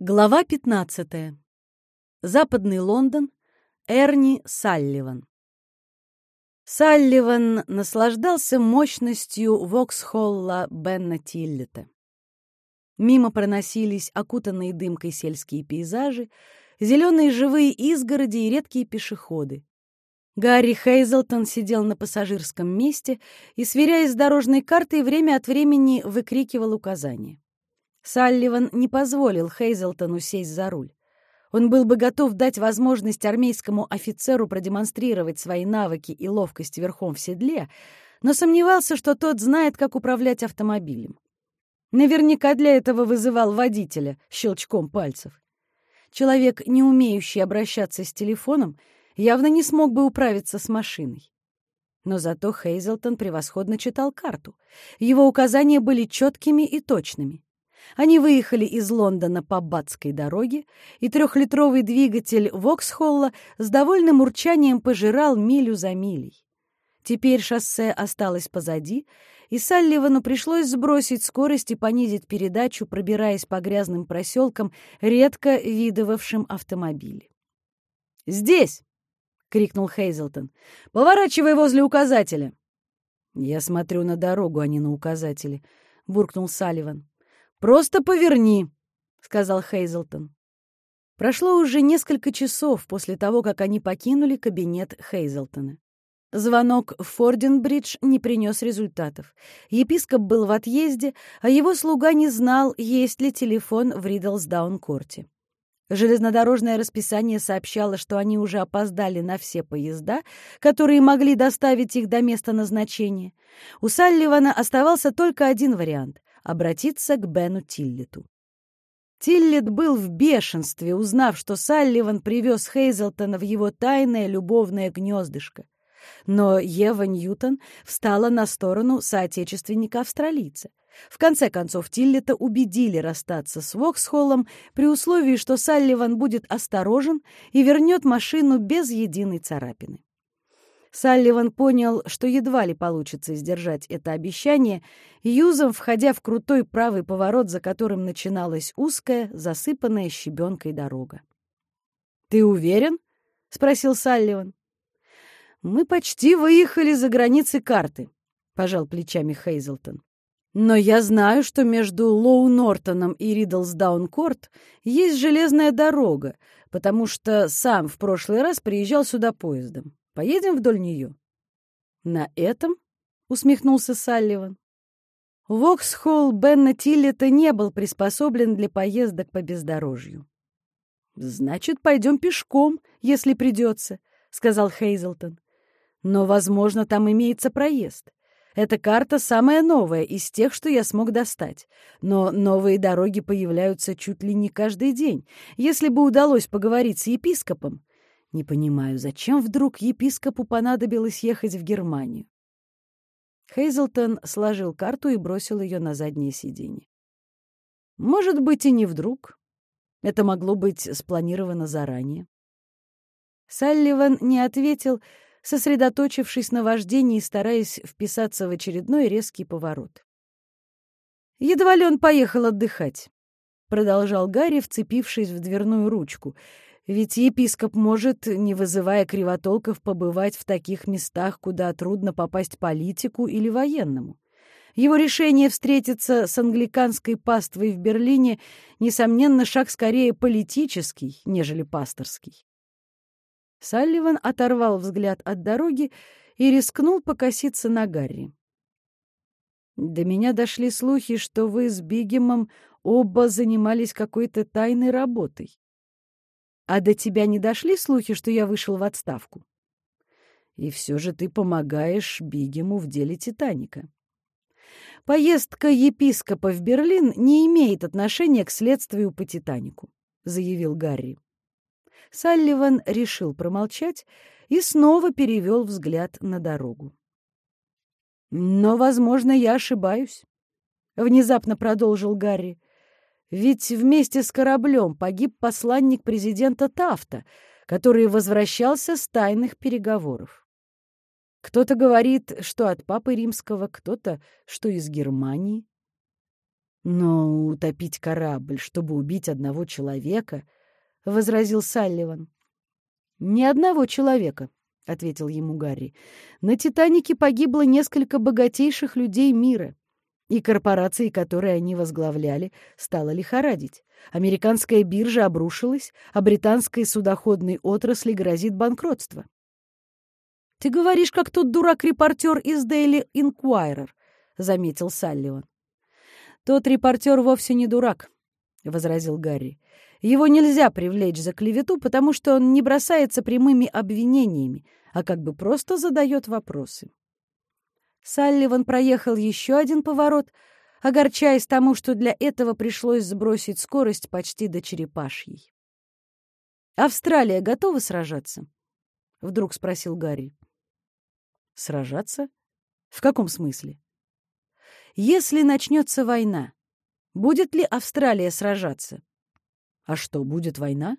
Глава 15. Западный Лондон. Эрни Салливан. Салливан наслаждался мощностью Воксхолла Бенна Тиллета. Мимо проносились окутанные дымкой сельские пейзажи, зеленые живые изгороди и редкие пешеходы. Гарри Хейзелтон сидел на пассажирском месте и, сверяясь с дорожной картой, время от времени выкрикивал указания. Салливан не позволил Хейзелтону сесть за руль. Он был бы готов дать возможность армейскому офицеру продемонстрировать свои навыки и ловкость верхом в седле, но сомневался, что тот знает, как управлять автомобилем. Наверняка для этого вызывал водителя щелчком пальцев. Человек, не умеющий обращаться с телефоном, явно не смог бы управиться с машиной. Но зато Хейзелтон превосходно читал карту. Его указания были четкими и точными. Они выехали из Лондона по Батской дороге, и трехлитровый двигатель Воксхолла с довольным урчанием пожирал милю за милей. Теперь шоссе осталось позади, и Салливану пришлось сбросить скорость и понизить передачу, пробираясь по грязным проселкам, редко видывавшим автомобили. «Здесь!» — крикнул Хейзелтон. «Поворачивай возле указателя!» «Я смотрю на дорогу, а не на указатели», — буркнул Салливан. «Просто поверни», — сказал Хейзелтон. Прошло уже несколько часов после того, как они покинули кабинет Хейзелтона. Звонок в Форденбридж не принес результатов. Епископ был в отъезде, а его слуга не знал, есть ли телефон в Ридлсдаун-корте. Железнодорожное расписание сообщало, что они уже опоздали на все поезда, которые могли доставить их до места назначения. У Салливана оставался только один вариант обратиться к Бену Тиллету. Тиллет был в бешенстве, узнав, что Салливан привез Хейзелтона в его тайное любовное гнездышко. Но Ева Ньютон встала на сторону соотечественника-австралийца. В конце концов, Тиллета убедили расстаться с Воксхоллом при условии, что Салливан будет осторожен и вернет машину без единой царапины. Салливан понял, что едва ли получится сдержать это обещание, юзом входя в крутой правый поворот, за которым начиналась узкая, засыпанная щебенкой дорога. «Ты уверен?» — спросил Салливан. «Мы почти выехали за границы карты», — пожал плечами Хейзелтон. «Но я знаю, что между Лоу-Нортоном и Ридлсдаун-Корт есть железная дорога, потому что сам в прошлый раз приезжал сюда поездом. Поедем вдоль нее?» «На этом?» — усмехнулся Салливан. Воксхолл Бенна Тиллета не был приспособлен для поездок по бездорожью. «Значит, пойдем пешком, если придется», — сказал Хейзелтон. «Но, возможно, там имеется проезд. Эта карта самая новая из тех, что я смог достать. Но новые дороги появляются чуть ли не каждый день. Если бы удалось поговорить с епископом, не понимаю, зачем вдруг епископу понадобилось ехать в Германию? Хейзелтон сложил карту и бросил ее на заднее сиденье. Может быть, и не вдруг. Это могло быть спланировано заранее. Салливан не ответил, сосредоточившись на вождении и стараясь вписаться в очередной резкий поворот. «Едва ли он поехал отдыхать», — продолжал Гарри, вцепившись в дверную ручку. Ведь епископ может, не вызывая кривотолков, побывать в таких местах, куда трудно попасть политику или военному. Его решение встретиться с англиканской паствой в Берлине, несомненно, шаг скорее политический, нежели пасторский. Салливан оторвал взгляд от дороги и рискнул покоситься на Гарри. «До меня дошли слухи, что вы с Бигемом оба занимались какой-то тайной работой. А до тебя не дошли слухи, что я вышел в отставку? И все же ты помогаешь Бигему в деле «Титаника». Поездка епископа в Берлин не имеет отношения к следствию по «Титанику», — заявил Гарри. Салливан решил промолчать и снова перевел взгляд на дорогу. «Но, возможно, я ошибаюсь», — внезапно продолжил Гарри. Ведь вместе с кораблем погиб посланник президента Тафта, который возвращался с тайных переговоров. Кто-то говорит, что от Папы Римского, кто-то, что из Германии. Но утопить корабль, чтобы убить одного человека, — возразил Салливан. «Ни одного человека», — ответил ему Гарри. «На «Титанике» погибло несколько богатейших людей мира, и корпорации, которые они возглавляли, стало лихорадить. Американская биржа обрушилась, а британской судоходной отрасли грозит банкротство. «Ты говоришь, как тот дурак-репортер из Daily Inquirer», — заметил Салливан. «Тот репортер вовсе не дурак», — возразил Гарри. «Его нельзя привлечь за клевету, потому что он не бросается прямыми обвинениями, а как бы просто задает вопросы». Салливан проехал еще один поворот, огорчаясь тому, что для этого пришлось сбросить скорость почти до черепашьей. «Австралия готова сражаться?» — вдруг спросил Гарри. «Сражаться? В каком смысле?» «Если начнется война, будет ли Австралия сражаться?» «А что, будет война?»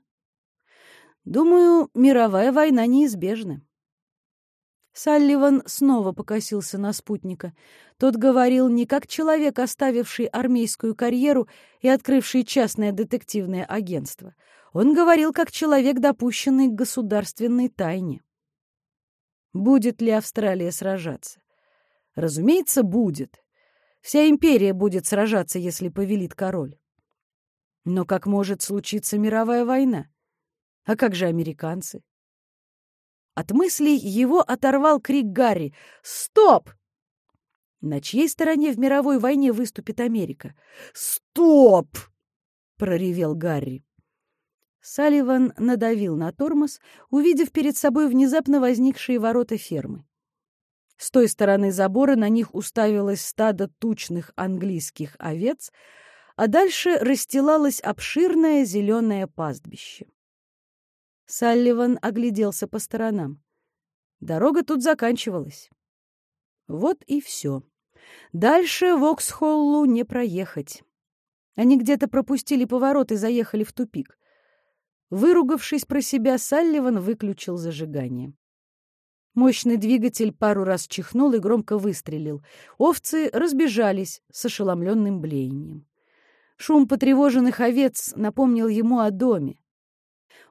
«Думаю, мировая война неизбежна». Салливан снова покосился на спутника. Тот говорил не как человек, оставивший армейскую карьеру и открывший частное детективное агентство. Он говорил как человек, допущенный к государственной тайне. Будет ли Австралия сражаться? Разумеется, будет. Вся империя будет сражаться, если повелит король. Но как может случиться мировая война? А как же американцы? От мыслей его оторвал крик Гарри. «Стоп!» На чьей стороне в мировой войне выступит Америка? «Стоп!» — проревел Гарри. Салливан надавил на тормоз, увидев перед собой внезапно возникшие ворота фермы. С той стороны забора на них уставилось стадо тучных английских овец, а дальше расстилалось обширное зеленое пастбище. Салливан огляделся по сторонам. Дорога тут заканчивалась. Вот и все. Дальше Воксхоллу не проехать. Они где-то пропустили поворот и заехали в тупик. Выругавшись про себя, Салливан выключил зажигание. Мощный двигатель пару раз чихнул и громко выстрелил. Овцы разбежались с ошеломленным блеянием. Шум потревоженных овец напомнил ему о доме.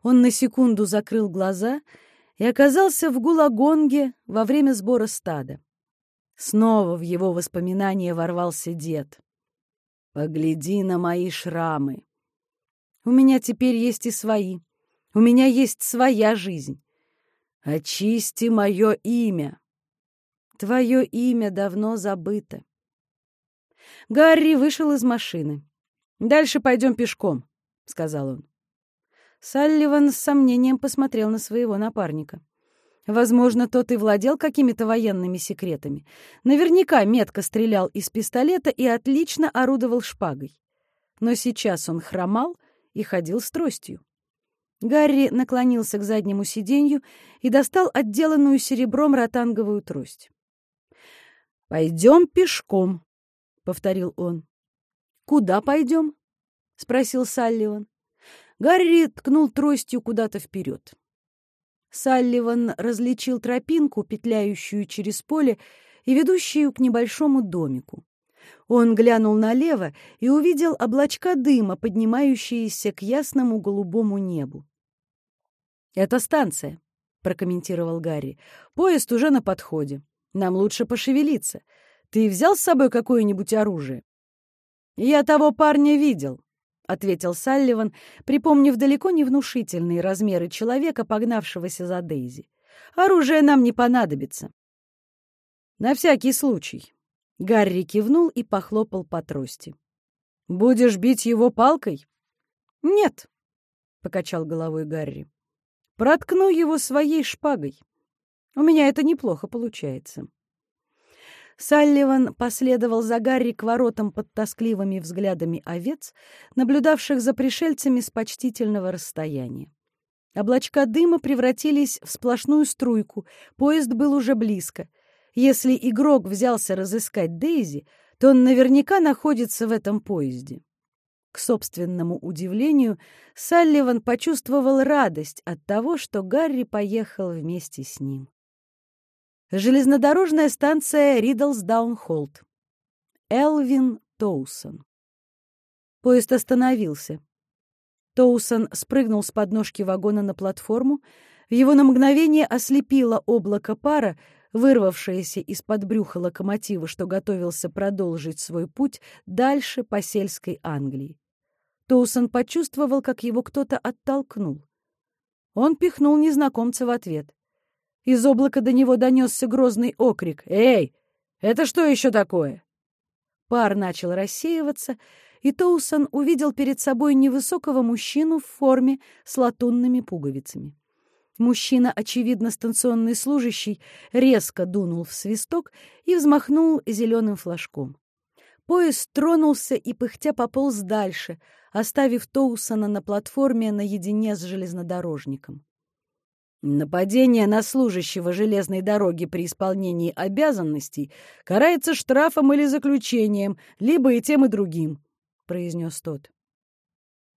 Он на секунду закрыл глаза и оказался в Гулагонге во время сбора стада. Снова в его воспоминания ворвался дед. «Погляди на мои шрамы. У меня теперь есть и свои. У меня есть своя жизнь. Очисти мое имя. Твое имя давно забыто». Гарри вышел из машины. «Дальше пойдем пешком», — сказал он. Салливан с сомнением посмотрел на своего напарника. Возможно, тот и владел какими-то военными секретами. Наверняка метко стрелял из пистолета и отлично орудовал шпагой. Но сейчас он хромал и ходил с тростью. Гарри наклонился к заднему сиденью и достал отделанную серебром ротанговую трость. «Пойдем пешком», — повторил он. «Куда пойдем?» — спросил Салливан. Гарри ткнул тростью куда-то вперед. Салливан различил тропинку, петляющую через поле и ведущую к небольшому домику. Он глянул налево и увидел облачка дыма, поднимающиеся к ясному голубому небу. «Это станция», — прокомментировал Гарри. «Поезд уже на подходе. Нам лучше пошевелиться. Ты взял с собой какое-нибудь оружие?» «Я того парня видел», ответил Салливан, припомнив далеко не внушительные размеры человека, погнавшегося за Дейзи. Оружие нам не понадобится. На всякий случай. Гарри кивнул и похлопал по трости. Будешь бить его палкой? Нет, покачал головой Гарри. Проткну его своей шпагой. У меня это неплохо получается. Салливан последовал за Гарри к воротам под тоскливыми взглядами овец, наблюдавших за пришельцами с почтительного расстояния. Облачка дыма превратились в сплошную струйку, поезд был уже близко. Если игрок взялся разыскать Дейзи, то он наверняка находится в этом поезде. К собственному удивлению, Салливан почувствовал радость от того, что Гарри поехал вместе с ним. Железнодорожная станция Ридлсдаун-Холт. Элвин Тоусон. Поезд остановился. Тоусон спрыгнул с подножки вагона на платформу. Его на мгновение ослепило облако пара, вырвавшееся из-под брюха локомотива, что готовился продолжить свой путь дальше по сельской Англии. Тоусон почувствовал, как его кто-то оттолкнул. Он пихнул незнакомца в ответ. Из облака до него донесся грозный окрик. «Эй, это что еще такое?» Пар начал рассеиваться, и Тоусон увидел перед собой невысокого мужчину в форме с латунными пуговицами. Мужчина, очевидно, станционный служащий, резко дунул в свисток и взмахнул зеленым флажком. Поезд тронулся и пыхтя пополз дальше, оставив Тоусона на платформе наедине с железнодорожником. Нападение на служащего железной дороги при исполнении обязанностей карается штрафом или заключением, либо и тем, и другим, — произнес тот.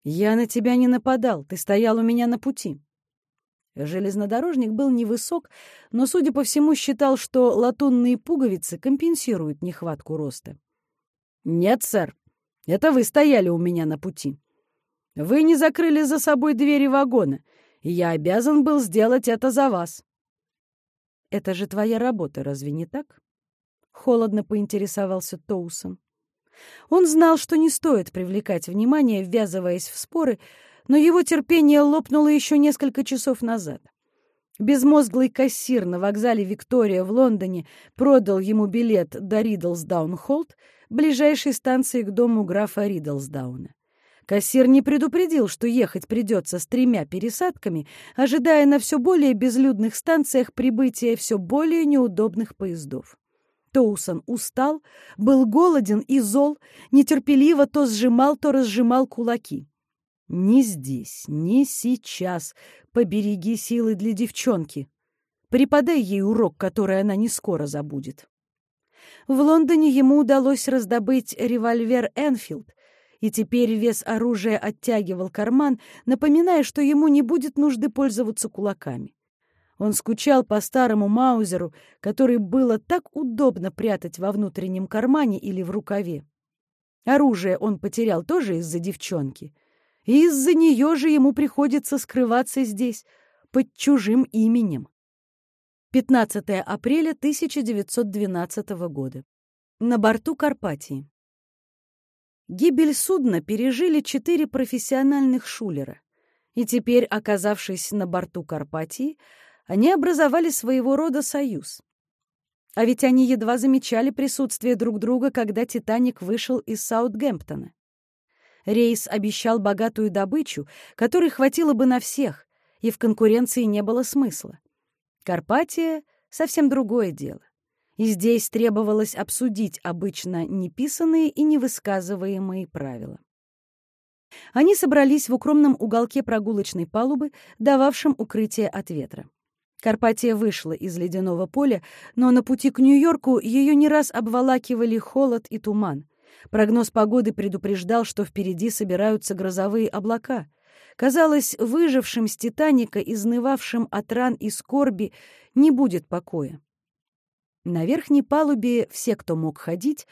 «Я на тебя не нападал, ты стоял у меня на пути». Железнодорожник был невысок, но, судя по всему, считал, что латунные пуговицы компенсируют нехватку роста. «Нет, сэр, это вы стояли у меня на пути. Вы не закрыли за собой двери вагона, и я обязан был сделать это за вас». «Это же твоя работа, разве не так?» — холодно поинтересовался Тоусон. Он знал, что не стоит привлекать внимание, ввязываясь в споры, но его терпение лопнуло еще несколько часов назад. Безмозглый кассир на вокзале Виктория в Лондоне продал ему билет до Ридлсдаун-Холт, ближайшей станции к дому графа Ридлсдауна. Кассир не предупредил, что ехать придется с тремя пересадками, ожидая на все более безлюдных станциях прибытия все более неудобных поездов. Тоусон устал, был голоден и зол, нетерпеливо то сжимал, то разжимал кулаки. «Не здесь, не сейчас. Побереги силы для девчонки. Преподай ей урок, который она не скоро забудет». В Лондоне ему удалось раздобыть револьвер «Энфилд», и теперь вес оружия оттягивал карман, напоминая, что ему не будет нужды пользоваться кулаками. Он скучал по старому маузеру, который было так удобно прятать во внутреннем кармане или в рукаве. Оружие он потерял тоже из-за девчонки. И из-за нее же ему приходится скрываться здесь, под чужим именем. 15 апреля 1912 года. На борту Карпатии. Гибель судна пережили четыре профессиональных шулера, и теперь, оказавшись на борту Карпатии, они образовали своего рода союз. А ведь они едва замечали присутствие друг друга, когда «Титаник» вышел из Саутгемптона. Рейс обещал богатую добычу, которой хватило бы на всех, и в конкуренции не было смысла. Карпатия — совсем другое дело. И здесь требовалось обсудить обычно неписанные и невысказываемые правила. Они собрались в укромном уголке прогулочной палубы, дававшем укрытие от ветра. Карпатия вышла из ледяного поля, но на пути к Нью-Йорку ее не раз обволакивали холод и туман. Прогноз погоды предупреждал, что впереди собираются грозовые облака — Казалось, выжившим с «Титаника», изнывавшим от ран и скорби, не будет покоя. На верхней палубе все, кто мог ходить,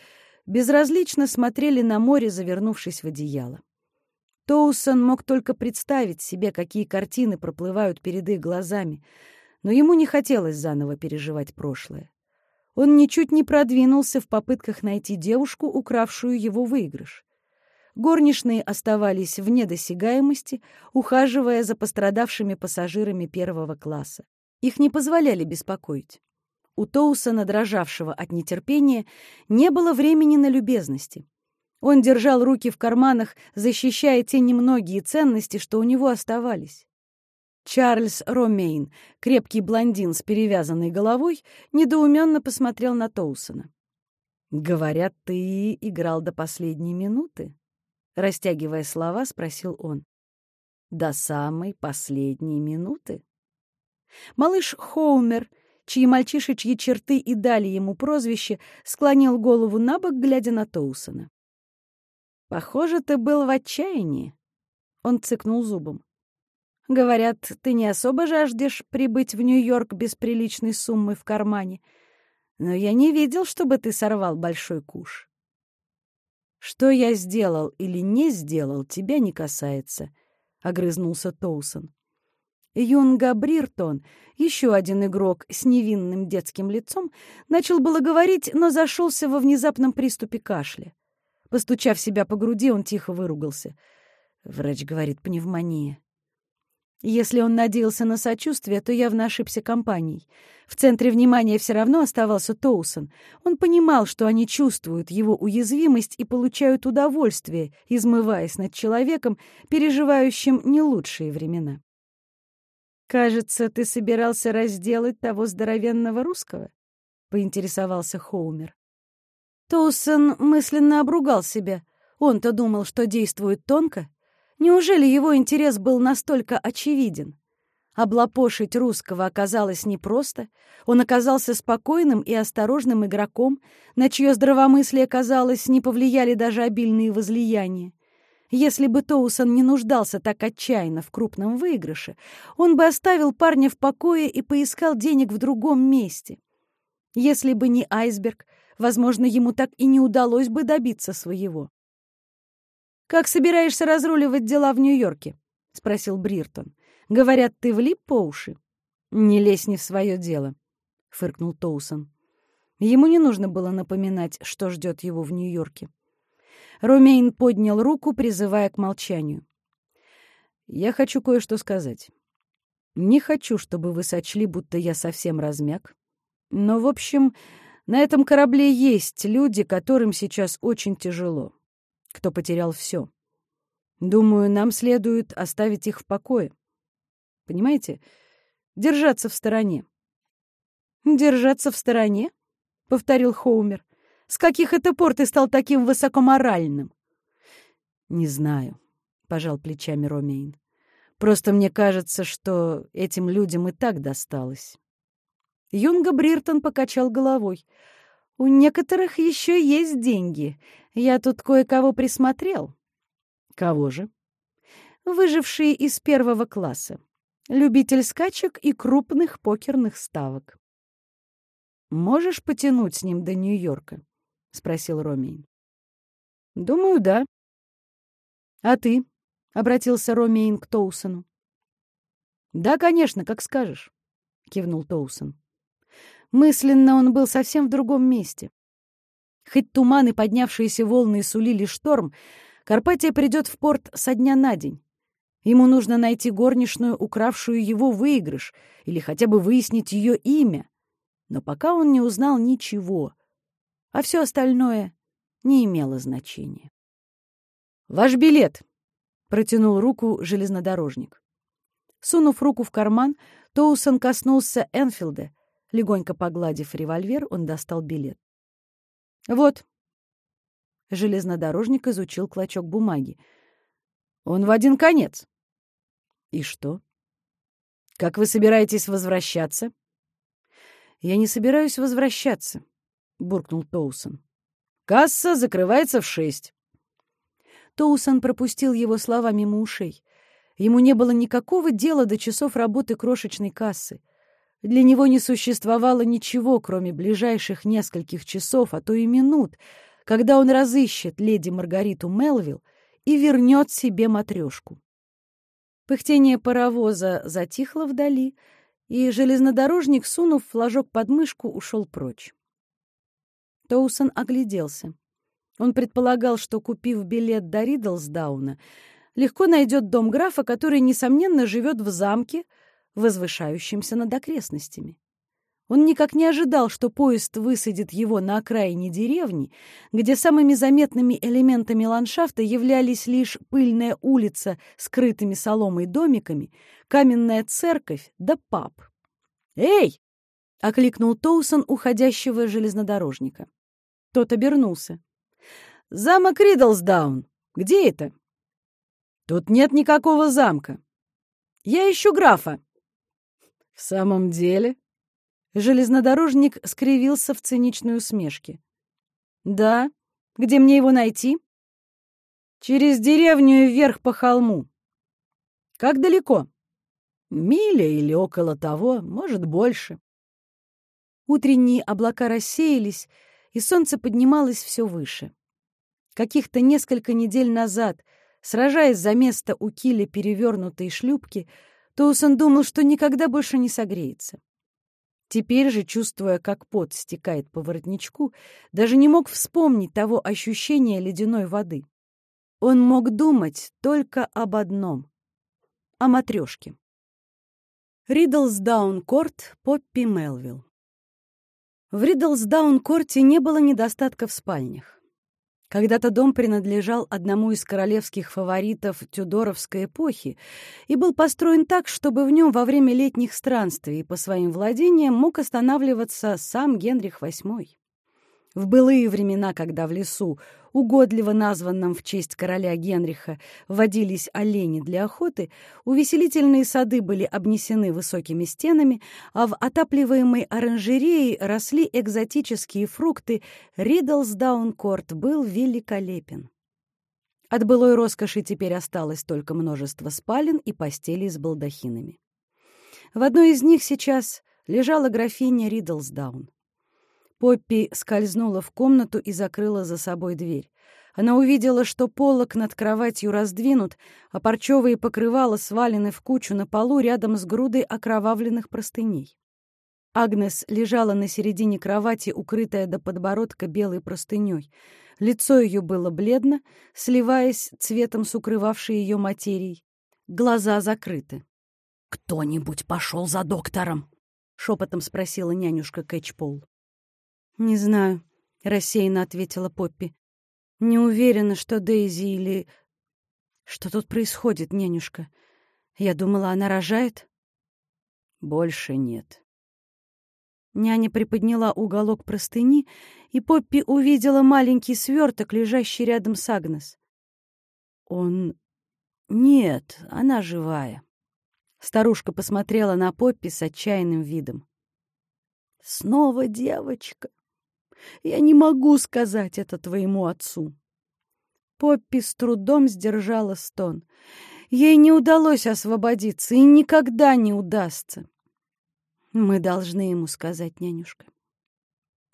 безразлично смотрели на море, завернувшись в одеяло. Тоусон мог только представить себе, какие картины проплывают перед их глазами, но ему не хотелось заново переживать прошлое. Он ничуть не продвинулся в попытках найти девушку, укравшую его выигрыш. Горничные оставались вне досягаемости, ухаживая за пострадавшими пассажирами первого класса. Их не позволяли беспокоить. У Тоусона, дрожавшего от нетерпения, не было времени на любезности. Он держал руки в карманах, защищая те немногие ценности, что у него оставались. Чарльз Ромейн, крепкий блондин с перевязанной головой, недоуменно посмотрел на Тоусона. «Говорят, ты играл до последней минуты?» Растягивая слова, спросил он. До самой последней минуты? Малыш Хоумер, чьи мальчишечьи черты и дали ему прозвище, склонил голову на бок, глядя на Тоусона. «Похоже, ты был в отчаянии», — он цыкнул зубом. «Говорят, ты не особо жаждешь прибыть в Нью-Йорк без приличной суммы в кармане, но я не видел, чтобы ты сорвал большой куш». «Что я сделал или не сделал, тебя не касается», — огрызнулся Тоусон. Юнга Бриртон, еще один игрок с невинным детским лицом, начал было говорить, но зашелся во внезапном приступе кашля. Постучав себя по груди, он тихо выругался. Врач говорит, пневмония. Если он надеялся на сочувствие, то явно ошибся компанией. В центре внимания все равно оставался Тоусон. Он понимал, что они чувствуют его уязвимость и получают удовольствие, измываясь над человеком, переживающим не лучшие времена. «Кажется, ты собирался разделать того здоровенного русского?» — поинтересовался Хоумер. Тоусон мысленно обругал себя. Он-то думал, что действует тонко. Неужели его интерес был настолько очевиден? Облапошить русского оказалось непросто. Он оказался спокойным и осторожным игроком, на чье здравомыслие, казалось, не повлияли даже обильные возлияния. Если бы Тоусон не нуждался так отчаянно в крупном выигрыше, он бы оставил парня в покое и поискал денег в другом месте. Если бы не айсберг, возможно, ему так и не удалось бы добиться своего. «Как собираешься разруливать дела в Нью-Йорке?» — спросил Бриртон. «Говорят, ты влип по уши?» «Не лезь не в свое дело», — фыркнул Тоусон. Ему не нужно было напоминать, что ждет его в Нью-Йорке. Румейн поднял руку, призывая к молчанию. «Я хочу кое-что сказать. Не хочу, чтобы вы сочли, будто я совсем размяк. Но, в общем, на этом корабле есть люди, которым сейчас очень тяжело, кто потерял все. Думаю, нам следует оставить их в покое. Понимаете? Держаться в стороне». «Держаться в стороне?» — повторил Хоумер. С каких это пор ты стал таким высокоморальным? — Не знаю, — пожал плечами Ромейн. Просто мне кажется, что этим людям и так досталось. Юнга Бриртон покачал головой. «У некоторых еще есть деньги. Я тут кое-кого присмотрел». «Кого же?» «Выжившие из первого класса. Любитель скачек и крупных покерных ставок». «Можешь потянуть с ним до Нью-Йорка?» — спросил Ромейн. «Думаю, да». «А ты?» — обратился Ромейн к Тоусону. «Да, конечно, как скажешь», — кивнул Тоусон. Мысленно он был совсем в другом месте. Хоть туман и поднявшиеся волны сулили шторм, Карпатия придет в порт со дня на день. Ему нужно найти горничную, укравшую его выигрыш, или хотя бы выяснить ее имя. Но пока он не узнал ничего — а все остальное не имело значения. «Ваш билет!» — протянул руку железнодорожник. Сунув руку в карман, Тоусон коснулся Энфилда. Легонько погладив револьвер, он достал билет. «Вот». Железнодорожник изучил клочок бумаги. «Он в один конец». «И что?» «Как вы собираетесь возвращаться?» «Я не собираюсь возвращаться», — буркнул Тоусон. «Касса закрывается в шесть». Тоусон пропустил его слова мимо ушей. Ему не было никакого дела до часов работы крошечной кассы. Для него не существовало ничего, кроме ближайших нескольких часов, а то и минут, когда он разыщет леди Маргариту Мелвилл и вернет себе матрешку. Пыхтение паровоза затихло вдали, и железнодорожник, сунув флажок под мышку, ушел прочь. Тоусон огляделся. Он предполагал, что, купив билет до Ридлсдауна, легко найдет дом графа, который, несомненно, живет в замке, возвышающемся над окрестностями. Он никак не ожидал, что поезд высадит его на окраине деревни, где самыми заметными элементами ландшафта являлись лишь пыльная улица с крытыми соломой домиками, каменная церковь да паб. «Эй!» — окликнул Тоусон уходящего железнодорожника. Тот обернулся. «Замок Ридлсдаун. Где это?» «Тут нет никакого замка. Я ищу графа». «В самом деле?» Железнодорожник скривился в циничной усмешке. «Да. Где мне его найти?» «Через деревню вверх по холму». «Как далеко?» «Миля или около того, может, больше». Утренние облака рассеялись, и солнце поднималось все выше. Каких-то несколько недель назад, сражаясь за место у киля перевернутой шлюпки, Тоусон думал, что никогда больше не согреется. Теперь же, чувствуя, как пот стекает по воротничку, даже не мог вспомнить того ощущения ледяной воды. Он мог думать только об одном — о матрешке. Ридлсдаун-корт, Поппи Мелвилл. В Ридлсдаун-корте не было недостатка в спальнях. Когда-то дом принадлежал одному из королевских фаворитов Тюдоровской эпохи и был построен так, чтобы в нем во время летних странствий по своим владениям мог останавливаться сам Генрих VIII. В былые времена, когда в лесу, угодливо названном в честь короля Генриха, водились олени для охоты, увеселительные сады были обнесены высокими стенами, а в отапливаемой оранжерее росли экзотические фрукты, Ридлсдаун-корт был великолепен. От былой роскоши теперь осталось только множество спален и постелей с балдахинами. В одной из них сейчас лежала графиня Ридлсдаун. Поппи скользнула в комнату и закрыла за собой дверь. Она увидела, что полок над кроватью раздвинут, а парчевые покрывала свалены в кучу на полу рядом с грудой окровавленных простыней. Агнес лежала на середине кровати, укрытая до подбородка белой простыней. Лицо ее было бледно, сливаясь цветом с укрывавшей ее материей. Глаза закрыты. «Кто-нибудь пошел за доктором?» — шепотом спросила нянюшка Кэтчпол. «Не знаю», — рассеянно ответила Поппи. «Не уверена, что Дейзи или... Что тут происходит, нянюшка? Я думала, она рожает?» «Больше нет». Няня приподняла уголок простыни, и Поппи увидела маленький сверток, лежащий рядом с Агнес. «Он... Нет, она живая». Старушка посмотрела на Поппи с отчаянным видом. «Снова девочка. Я не могу сказать это твоему отцу. Поппи с трудом сдержала стон. Ей не удалось освободиться и никогда не удастся. Мы должны ему сказать, нянюшка.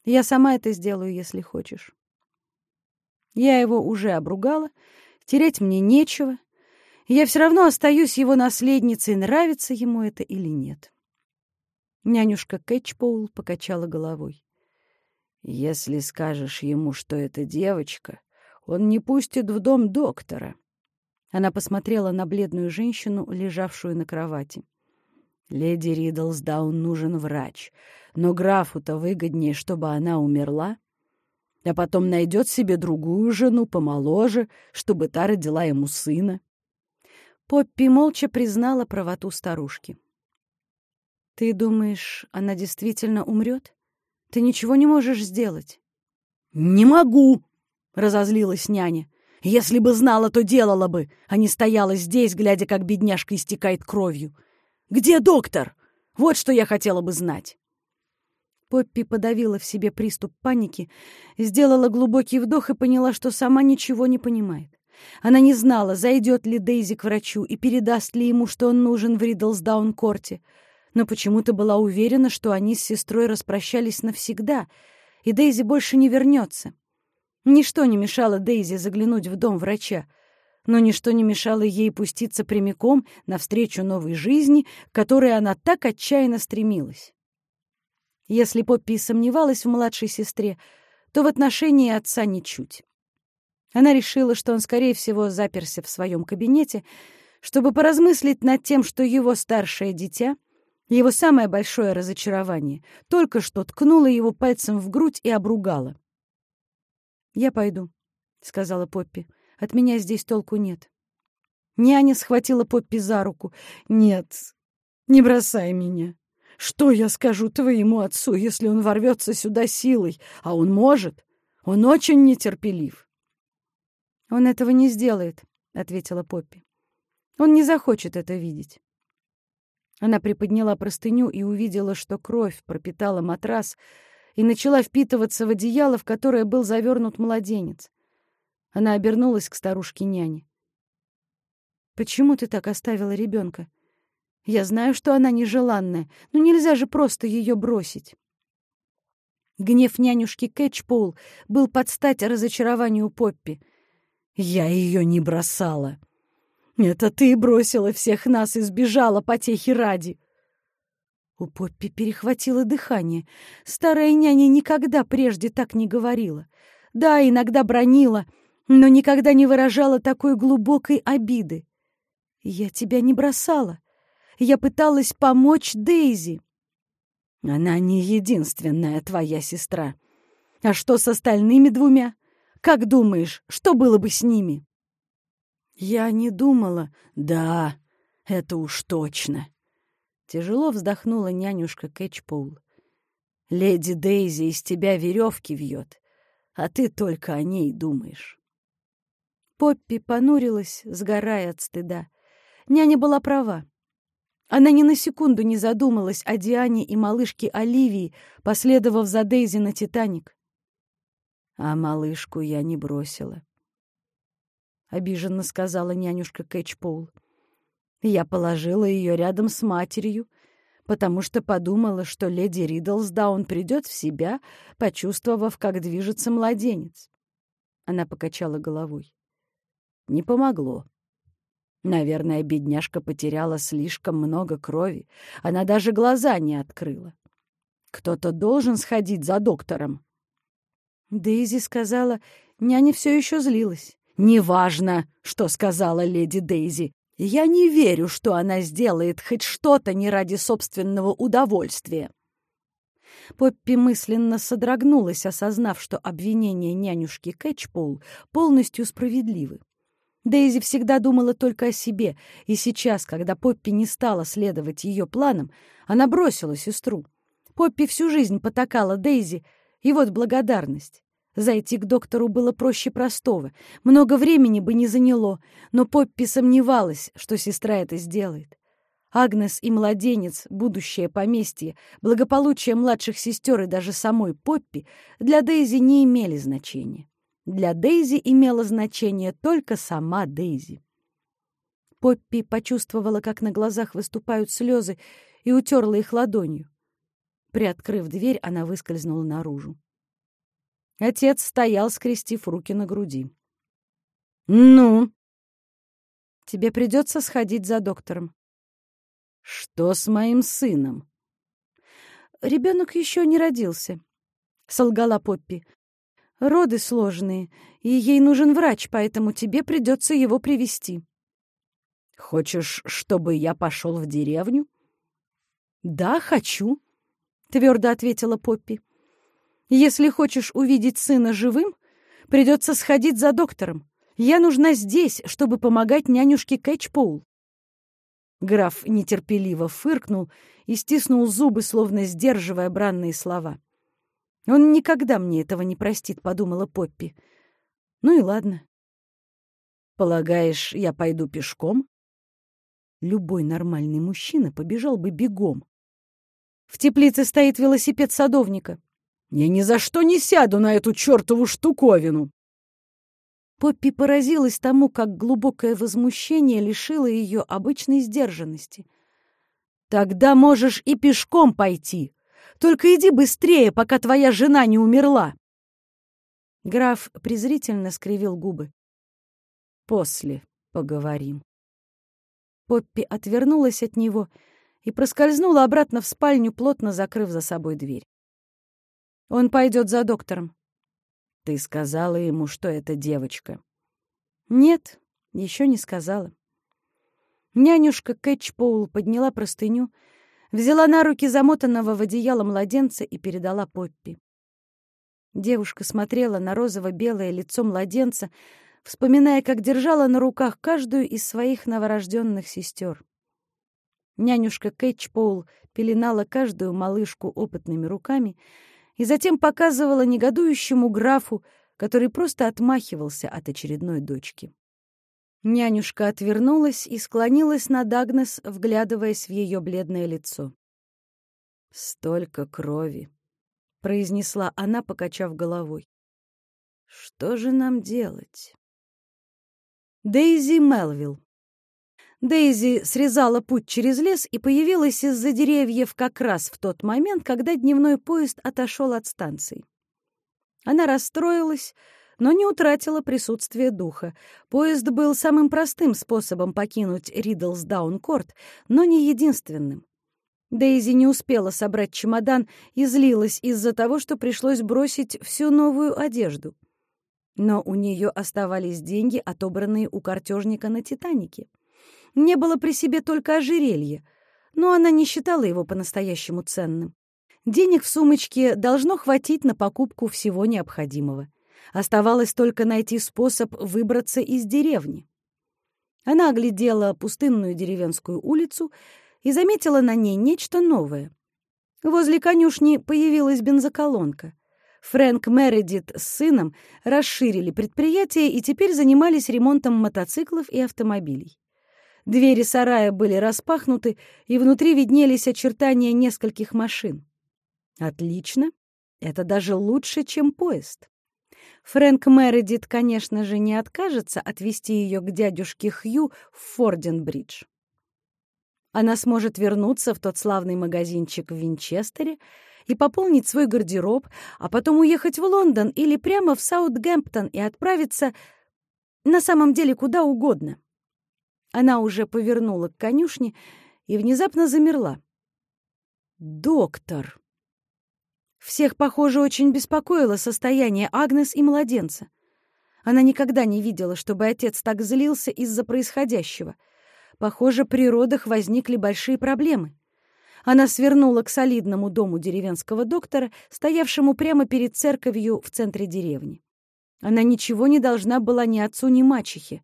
Я сама это сделаю, если хочешь. Я его уже обругала, тереть мне нечего. Я все равно остаюсь его наследницей, нравится ему это или нет. Нянюшка Кэтчпоул покачала головой. Если скажешь ему, что это девочка, он не пустит в дом доктора. Она посмотрела на бледную женщину, лежавшую на кровати. Леди Ридлсдаун нужен врач, но графу-то выгоднее, чтобы она умерла, а потом найдет себе другую жену помоложе, чтобы та родила ему сына. Поппи молча признала правоту старушки. «Ты думаешь, она действительно умрет?» Ты ничего не можешь сделать. «Не могу!» — разозлилась няня. «Если бы знала, то делала бы, а не стояла здесь, глядя, как бедняжка истекает кровью. Где доктор? Вот что я хотела бы знать». Поппи подавила в себе приступ паники, сделала глубокий вдох и поняла, что сама ничего не понимает. Она не знала, зайдет ли Дейзи к врачу и передаст ли ему, что он нужен в Ридлсдаун-корте но почему-то была уверена, что они с сестрой распрощались навсегда, и Дейзи больше не вернется. Ничто не мешало Дейзи заглянуть в дом врача, но ничто не мешало ей пуститься прямиком навстречу новой жизни, к которой она так отчаянно стремилась. Если Поппи сомневалась в младшей сестре, то в отношении отца ничуть. Она решила, что он, скорее всего, заперся в своем кабинете, чтобы поразмыслить над тем, что его старшее дитя — его самое большое разочарование только что ткнула его пальцем в грудь и обругала. «Я пойду», — сказала Поппи. «От меня здесь толку нет». Няня схватила Поппи за руку. «Нет, не бросай меня. Что я скажу твоему отцу, если он ворвется сюда силой? А он может. Он очень нетерпелив». «Он этого не сделает», — ответила Поппи. «Он не захочет это видеть». Она приподняла простыню и увидела, что кровь пропитала матрас и начала впитываться в одеяло, в которое был завернут младенец. Она обернулась к старушке-няне. «Почему ты так оставила ребенка? Я знаю, что она нежеланная, но нельзя же просто ее бросить». Гнев нянюшки Кэтчпоул был под стать разочарованию Поппи — Я ее не бросала. Это ты бросила всех нас и сбежала потехи ради. У Поппи перехватило дыхание. Старая няня никогда прежде так не говорила. Да, иногда бронила, но никогда не выражала такой глубокой обиды. Я тебя не бросала. Я пыталась помочь Дейзи. Она не единственная твоя сестра. А что с остальными двумя? Как думаешь, что было бы с ними? Я не думала. Да, это уж точно. Тяжело вздохнула нянюшка Кэтчпоул. Леди Дейзи из тебя веревки вьет, а ты только о ней думаешь. Поппи понурилась, сгорая от стыда. Няня была права. Она ни на секунду не задумалась о Диане и малышке Оливии, последовав за Дейзи на «Титаник». А малышку я не бросила. Обиженно сказала нянюшка Кэтчпоул. Я положила ее рядом с матерью, потому что подумала, что леди Риддлсдаун придет в себя, почувствовав, как движется младенец. Она покачала головой. Не помогло. Наверное, бедняжка потеряла слишком много крови. Она даже глаза не открыла. Кто-то должен сходить за доктором. Дейзи сказала, няня все еще злилась. «Неважно, что сказала леди Дейзи. Я не верю, что она сделает хоть что-то не ради собственного удовольствия». Поппи мысленно содрогнулась, осознав, что обвинения нянюшки Кэтчпол полностью справедливы. Дейзи всегда думала только о себе, и сейчас, когда Поппи не стала следовать ее планам, она бросила сестру. Поппи всю жизнь потакала Дейзи, и вот благодарность. Зайти к доктору было проще простого. Много времени бы не заняло, но Поппи сомневалась, что сестра это сделает. Агнес и младенец, будущее поместье, благополучие младших сестер и даже самой Поппи для Дейзи не имели значения. Для Дейзи имело значение только сама Дейзи. Поппи почувствовала, как на глазах выступают слезы, и утерла их ладонью. Приоткрыв дверь, она выскользнула наружу. Отец стоял, скрестив руки на груди. «Ну?» «Тебе придется сходить за доктором». «Что с моим сыном?» «Ребенок еще не родился», — солгала Поппи. Роды сложные, и ей нужен врач, поэтому тебе придется его привести. Хочешь, чтобы я пошел в деревню? Да, хочу, твердо ответила Поппи. Если хочешь увидеть сына живым, придется сходить за доктором. Я нужна здесь, чтобы помогать нянюшке Кэтчпоул. Граф нетерпеливо фыркнул и стиснул зубы, словно сдерживая бранные слова. Он никогда мне этого не простит, подумала Поппи. Ну и ладно. Полагаешь, я пойду пешком? Любой нормальный мужчина побежал бы бегом. В теплице стоит велосипед садовника. Я ни за что не сяду на эту чертову штуковину. Поппи поразилась тому, как глубокое возмущение лишило ее обычной сдержанности. «Тогда можешь и пешком пойти», только иди быстрее, пока твоя жена не умерла!» Граф презрительно скривил губы. «После поговорим». Поппи отвернулась от него и проскользнула обратно в спальню, плотно закрыв за собой дверь. «Он пойдет за доктором». «Ты сказала ему, что это девочка?» «Нет, еще не сказала». Нянюшка Кэтчпоул подняла простыню взяла на руки замотанного в одеяло младенца и передала Поппи. Девушка смотрела на розово-белое лицо младенца, вспоминая, как держала на руках каждую из своих новорожденных сестер. Нянюшка Кэтчпоул пеленала каждую малышку опытными руками и затем показывала негодующему графу, который просто отмахивался от очередной дочки. Нянюшка отвернулась и склонилась над Агнес, вглядываясь в ее бледное лицо. «Столько крови!» — произнесла она, покачав головой. «Что же нам делать?» Дейзи Мелвилл. Дейзи срезала путь через лес и появилась из-за деревьев как раз в тот момент, когда дневной поезд отошел от станции. Она расстроилась, но не утратила присутствие духа. Поезд был самым простым способом покинуть Ридлсдаун-Корт, но не единственным. Дейзи не успела собрать чемодан и злилась из-за того, что пришлось бросить всю новую одежду. Но у нее оставались деньги, отобранные у картежника на «Титанике». Не было при себе только ожерелье, но она не считала его по-настоящему ценным. Денег в сумочке должно хватить на покупку всего необходимого. Оставалось только найти способ выбраться из деревни. Она оглядела пустынную деревенскую улицу и заметила на ней нечто новое. Возле конюшни появилась бензоколонка. Фрэнк Мередит с сыном расширили предприятие и теперь занимались ремонтом мотоциклов и автомобилей. Двери сарая были распахнуты, и внутри виднелись очертания нескольких машин. Отлично. Это даже лучше, чем поезд. Фрэнк Мередит, конечно же, не откажется отвезти ее к дядюшке Хью в Форденбридж. Она сможет вернуться в тот славный магазинчик в Винчестере и пополнить свой гардероб, а потом уехать в Лондон или прямо в Саутгемптон и отправиться на самом деле куда угодно. Она уже повернула к конюшне и внезапно замерла. «Доктор!» Всех, похоже, очень беспокоило состояние Агнес и младенца. Она никогда не видела, чтобы отец так злился из-за происходящего. Похоже, при родах возникли большие проблемы. Она свернула к солидному дому деревенского доктора, стоявшему прямо перед церковью в центре деревни. Она ничего не должна была ни отцу, ни мачехе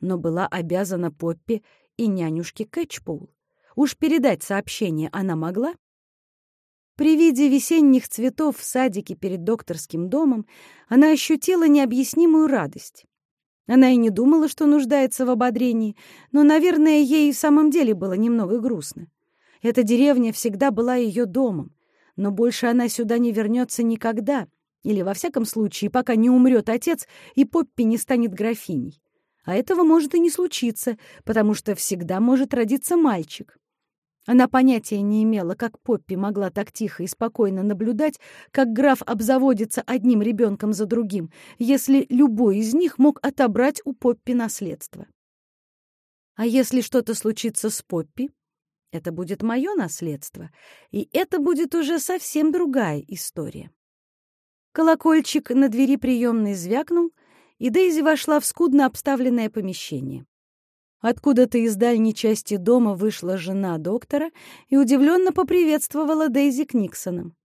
но была обязана Поппи и нянюшке Кэтчпоул. Уж передать сообщение она могла? При виде весенних цветов в садике перед докторским домом она ощутила необъяснимую радость. Она и не думала, что нуждается в ободрении, но, наверное, ей в самом деле было немного грустно. Эта деревня всегда была ее домом, но больше она сюда не вернется никогда, или, во всяком случае, пока не умрет отец и Поппи не станет графиней. А этого может и не случиться, потому что всегда может родиться мальчик. Она понятия не имела, как Поппи могла так тихо и спокойно наблюдать, как граф обзаводится одним ребенком за другим, если любой из них мог отобрать у Поппи наследство. А если что-то случится с Поппи, это будет мое наследство, и это будет уже совсем другая история. Колокольчик на двери приемной звякнул — и Дейзи вошла в скудно обставленное помещение. Откуда-то из дальней части дома вышла жена доктора и удивленно поприветствовала Дейзи Книксоном.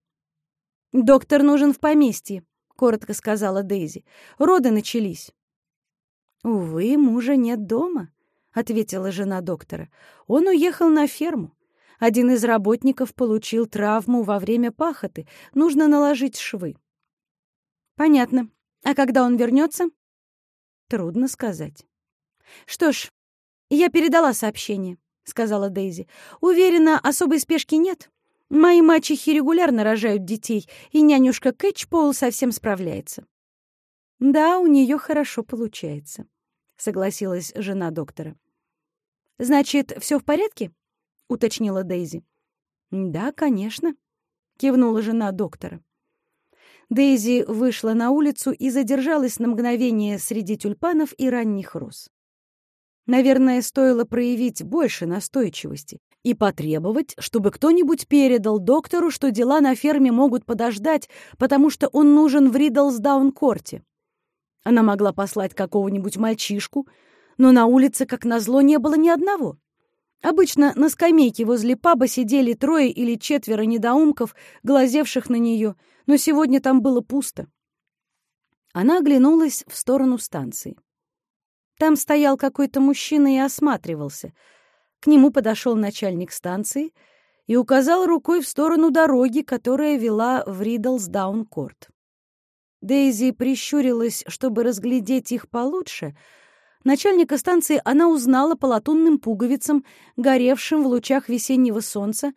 «Доктор нужен в поместье», — коротко сказала Дейзи. «Роды начались». «Увы, мужа нет дома», — ответила жена доктора. «Он уехал на ферму. Один из работников получил травму во время пахоты. Нужно наложить швы». «Понятно. А когда он вернется?» Трудно сказать. «Что ж, я передала сообщение», — сказала Дейзи. «Уверена, особой спешки нет. Мои мачехи регулярно рожают детей, и нянюшка Кэтчпол совсем справляется». «Да, у нее хорошо получается», — согласилась жена доктора. «Значит, все в порядке?» — уточнила Дейзи. «Да, конечно», — кивнула жена доктора. Дейзи вышла на улицу и задержалась на мгновение среди тюльпанов и ранних роз. Наверное, стоило проявить больше настойчивости и потребовать, чтобы кто-нибудь передал доктору, что дела на ферме могут подождать, потому что он нужен в Ридлсдаун-корте. Она могла послать какого-нибудь мальчишку, но на улице, как назло, не было ни одного. Обычно на скамейке возле паба сидели трое или четверо недоумков, глазевших на нее, но сегодня там было пусто. Она оглянулась в сторону станции. Там стоял какой-то мужчина и осматривался. К нему подошел начальник станции и указал рукой в сторону дороги, которая вела в Ридлсдаун-корт. Дейзи прищурилась, чтобы разглядеть их получше — Начальника станции она узнала по латунным пуговицам, горевшим в лучах весеннего солнца,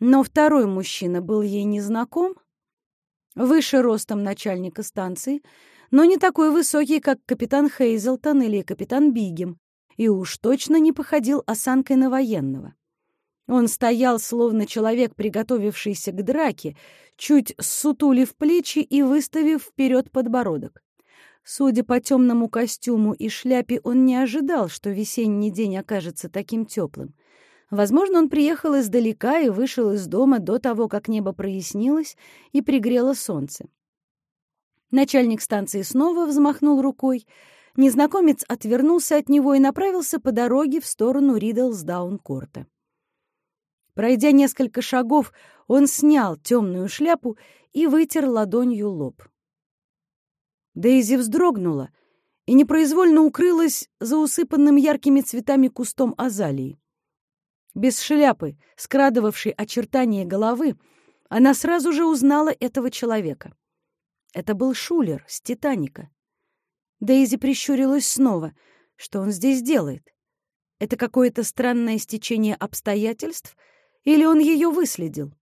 но второй мужчина был ей незнаком. Выше ростом начальника станции, но не такой высокий, как капитан Хейзелтон или капитан Бигем, и уж точно не походил осанкой на военного. Он стоял, словно человек, приготовившийся к драке, чуть сутулив плечи и выставив вперед подбородок. Судя по темному костюму и шляпе, он не ожидал, что весенний день окажется таким теплым. Возможно, он приехал издалека и вышел из дома до того, как небо прояснилось и пригрело солнце. Начальник станции снова взмахнул рукой. Незнакомец отвернулся от него и направился по дороге в сторону Ридлсдаун-корта. Пройдя несколько шагов, он снял темную шляпу и вытер ладонью лоб. Дейзи вздрогнула и непроизвольно укрылась за усыпанным яркими цветами кустом азалии. Без шляпы, скрадывавшей очертания головы, она сразу же узнала этого человека. Это был Шулер с «Титаника». Дейзи прищурилась снова. Что он здесь делает? Это какое-то странное стечение обстоятельств — или он ее выследил?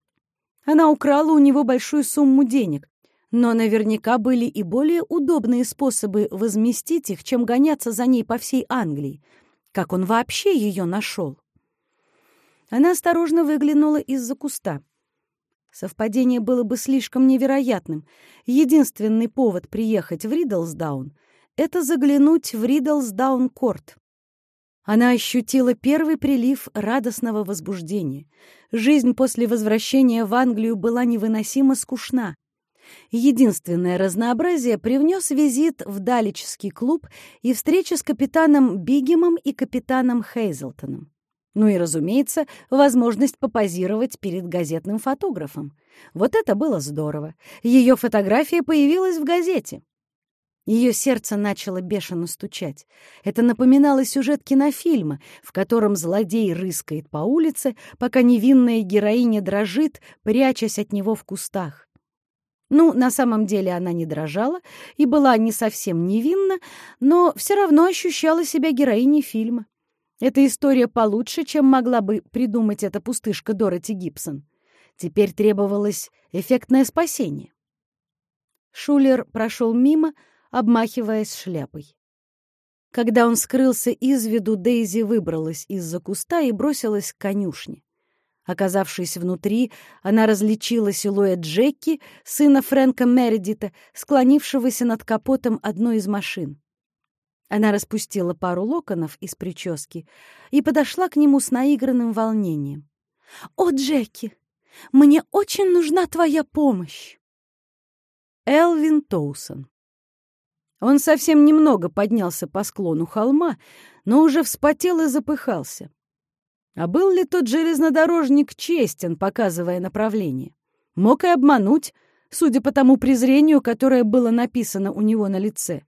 Она украла у него большую сумму денег, но наверняка были и более удобные способы возместить их, чем гоняться за ней по всей Англии. Как он вообще ее нашел? Она осторожно выглянула из-за куста. Совпадение было бы слишком невероятным. Единственный повод приехать в Ридлсдаун — это заглянуть в Ридлсдаун-корт. Она ощутила первый прилив радостного возбуждения. Жизнь после возвращения в Англию была невыносимо скучна. Единственное разнообразие привнес визит в Далический клуб и встреча с капитаном Бигемом и капитаном Хейзелтоном. Ну и, разумеется, возможность попозировать перед газетным фотографом. Вот это было здорово. Ее фотография появилась в газете. Ее сердце начало бешено стучать. Это напоминало сюжет кинофильма, в котором злодей рыскает по улице, пока невинная героиня дрожит, прячась от него в кустах. Ну, на самом деле она не дрожала и была не совсем невинна, но все равно ощущала себя героиней фильма. Эта история получше, чем могла бы придумать эта пустышка Дороти Гибсон. Теперь требовалось эффектное спасение. Шулер прошел мимо, обмахиваясь шляпой. Когда он скрылся из виду, Дейзи выбралась из-за куста и бросилась к конюшне. Оказавшись внутри, она различила силуэт Джеки, сына Фрэнка Мередита, склонившегося над капотом одной из машин. Она распустила пару локонов из прически и подошла к нему с наигранным волнением. «О, Джеки, мне очень нужна твоя помощь!» Элвин Тоусон он совсем немного поднялся по склону холма, но уже вспотел и запыхался. А был ли тот железнодорожник честен, показывая направление? Мог и обмануть, судя по тому презрению, которое было написано у него на лице.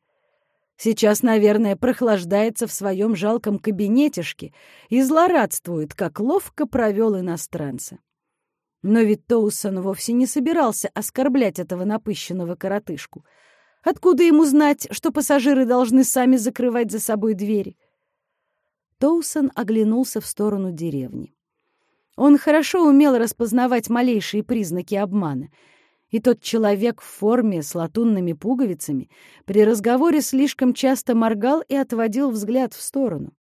Сейчас, наверное, прохлаждается в своем жалком кабинетишке и злорадствует, как ловко провел иностранца. Но ведь Тоусон вовсе не собирался оскорблять этого напыщенного коротышку — Откуда ему знать, что пассажиры должны сами закрывать за собой двери? Тоусон оглянулся в сторону деревни. Он хорошо умел распознавать малейшие признаки обмана, и тот человек в форме с латунными пуговицами при разговоре слишком часто моргал и отводил взгляд в сторону.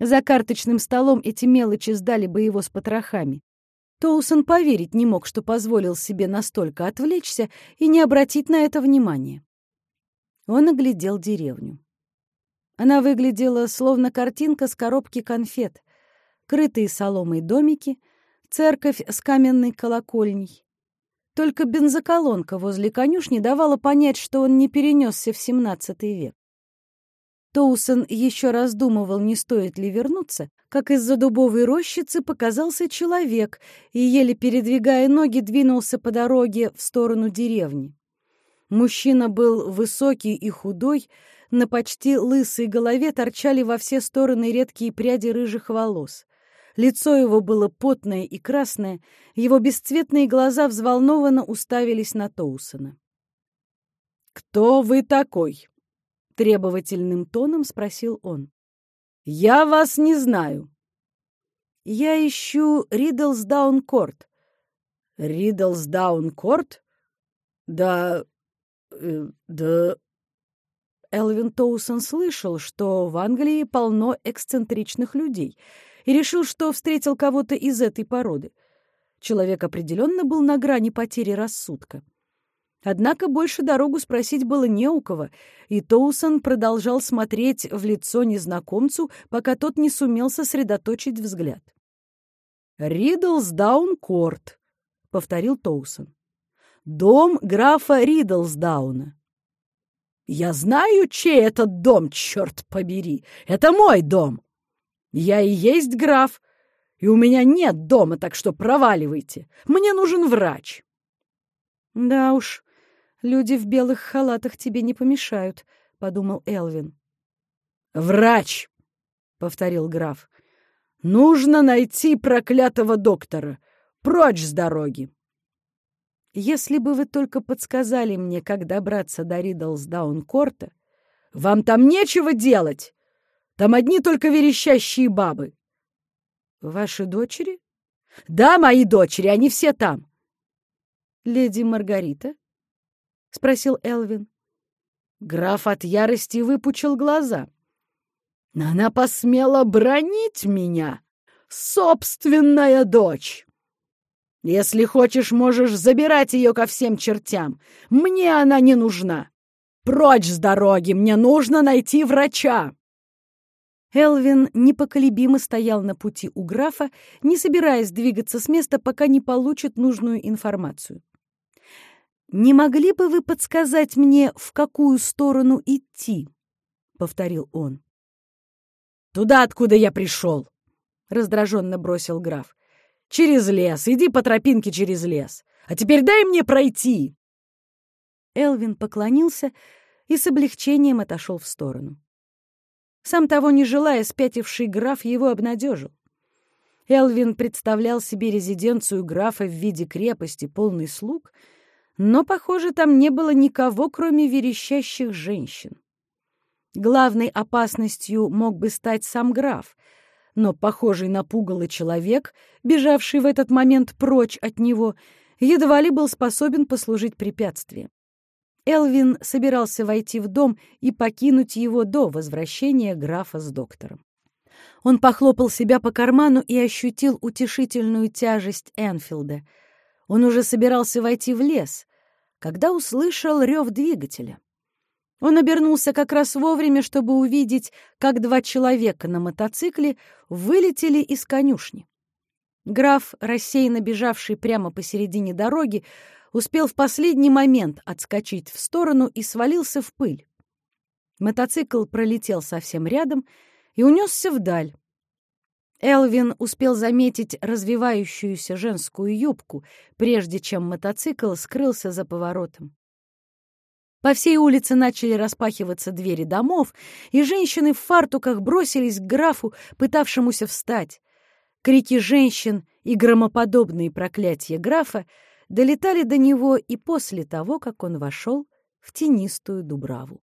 За карточным столом эти мелочи сдали бы его с потрохами. Тоусон поверить не мог, что позволил себе настолько отвлечься и не обратить на это внимания. Он оглядел деревню. Она выглядела словно картинка с коробки конфет, крытые соломой домики, церковь с каменной колокольней. Только бензоколонка возле конюшни давала понять, что он не перенесся в XVII век. Тоусон еще раздумывал, не стоит ли вернуться, как из-за дубовой рощицы показался человек и, еле передвигая ноги, двинулся по дороге в сторону деревни. Мужчина был высокий и худой, на почти лысой голове торчали во все стороны редкие пряди рыжих волос. Лицо его было потное и красное, его бесцветные глаза взволнованно уставились на Тоусона. «Кто вы такой?» — требовательным тоном спросил он. «Я вас не знаю». «Я ищу Ридлсдаун-Корт». «Ридлсдаун-Корт?» «Да да... Элвин Тоусон слышал, что в Англии полно эксцентричных людей, и решил, что встретил кого-то из этой породы. Человек определенно был на грани потери рассудка. Однако больше дорогу спросить было не у кого, и Тоусон продолжал смотреть в лицо незнакомцу, пока тот не сумел сосредоточить взгляд. «Ридлсдаун-корт», — повторил Тоусон. «Дом графа Ридлсдауна». «Я знаю, чей этот дом, черт побери! Это мой дом! Я и есть граф, и у меня нет дома, так что проваливайте. Мне нужен врач». «Да уж, люди в белых халатах тебе не помешают», — подумал Элвин. «Врач!» — повторил граф. «Нужно найти проклятого доктора. Прочь с дороги!» «Если бы вы только подсказали мне, как добраться до Ридлсдаун-корта...» «Вам там нечего делать! Там одни только верещащие бабы!» «Ваши дочери?» «Да, мои дочери, они все там!» «Леди Маргарита?» — спросил Элвин. Граф от ярости выпучил глаза. Она посмела бронить меня, собственная дочь. Если хочешь, можешь забирать ее ко всем чертям. Мне она не нужна. Прочь с дороги, мне нужно найти врача. Элвин непоколебимо стоял на пути у графа, не собираясь двигаться с места, пока не получит нужную информацию. «Не могли бы вы подсказать мне, в какую сторону идти?» — повторил он. «Туда, откуда я пришел!» — раздраженно бросил граф. «Через лес! Иди по тропинке через лес! А теперь дай мне пройти!» Элвин поклонился и с облегчением отошел в сторону. Сам того не желая, спятивший граф его обнадежил. Элвин представлял себе резиденцию графа в виде крепости, полный слуг, но, похоже, там не было никого, кроме верещащих женщин. Главной опасностью мог бы стать сам граф, но похожий на пугало человек, бежавший в этот момент прочь от него, едва ли был способен послужить препятствием. Элвин собирался войти в дом и покинуть его до возвращения графа с доктором. Он похлопал себя по карману и ощутил утешительную тяжесть Энфилда. Он уже собирался войти в лес, когда услышал рев двигателя. Он обернулся как раз вовремя, чтобы увидеть, как два человека на мотоцикле вылетели из конюшни. Граф, рассеянно бежавший прямо посередине дороги, успел в последний момент отскочить в сторону и свалился в пыль. Мотоцикл пролетел совсем рядом и унесся вдаль. Элвин успел заметить развивающуюся женскую юбку, прежде чем мотоцикл скрылся за поворотом. По всей улице начали распахиваться двери домов, и женщины в фартуках бросились к графу, пытавшемуся встать. Крики женщин и громоподобные проклятия графа долетали до него и после того, как он вошел в тенистую дубраву.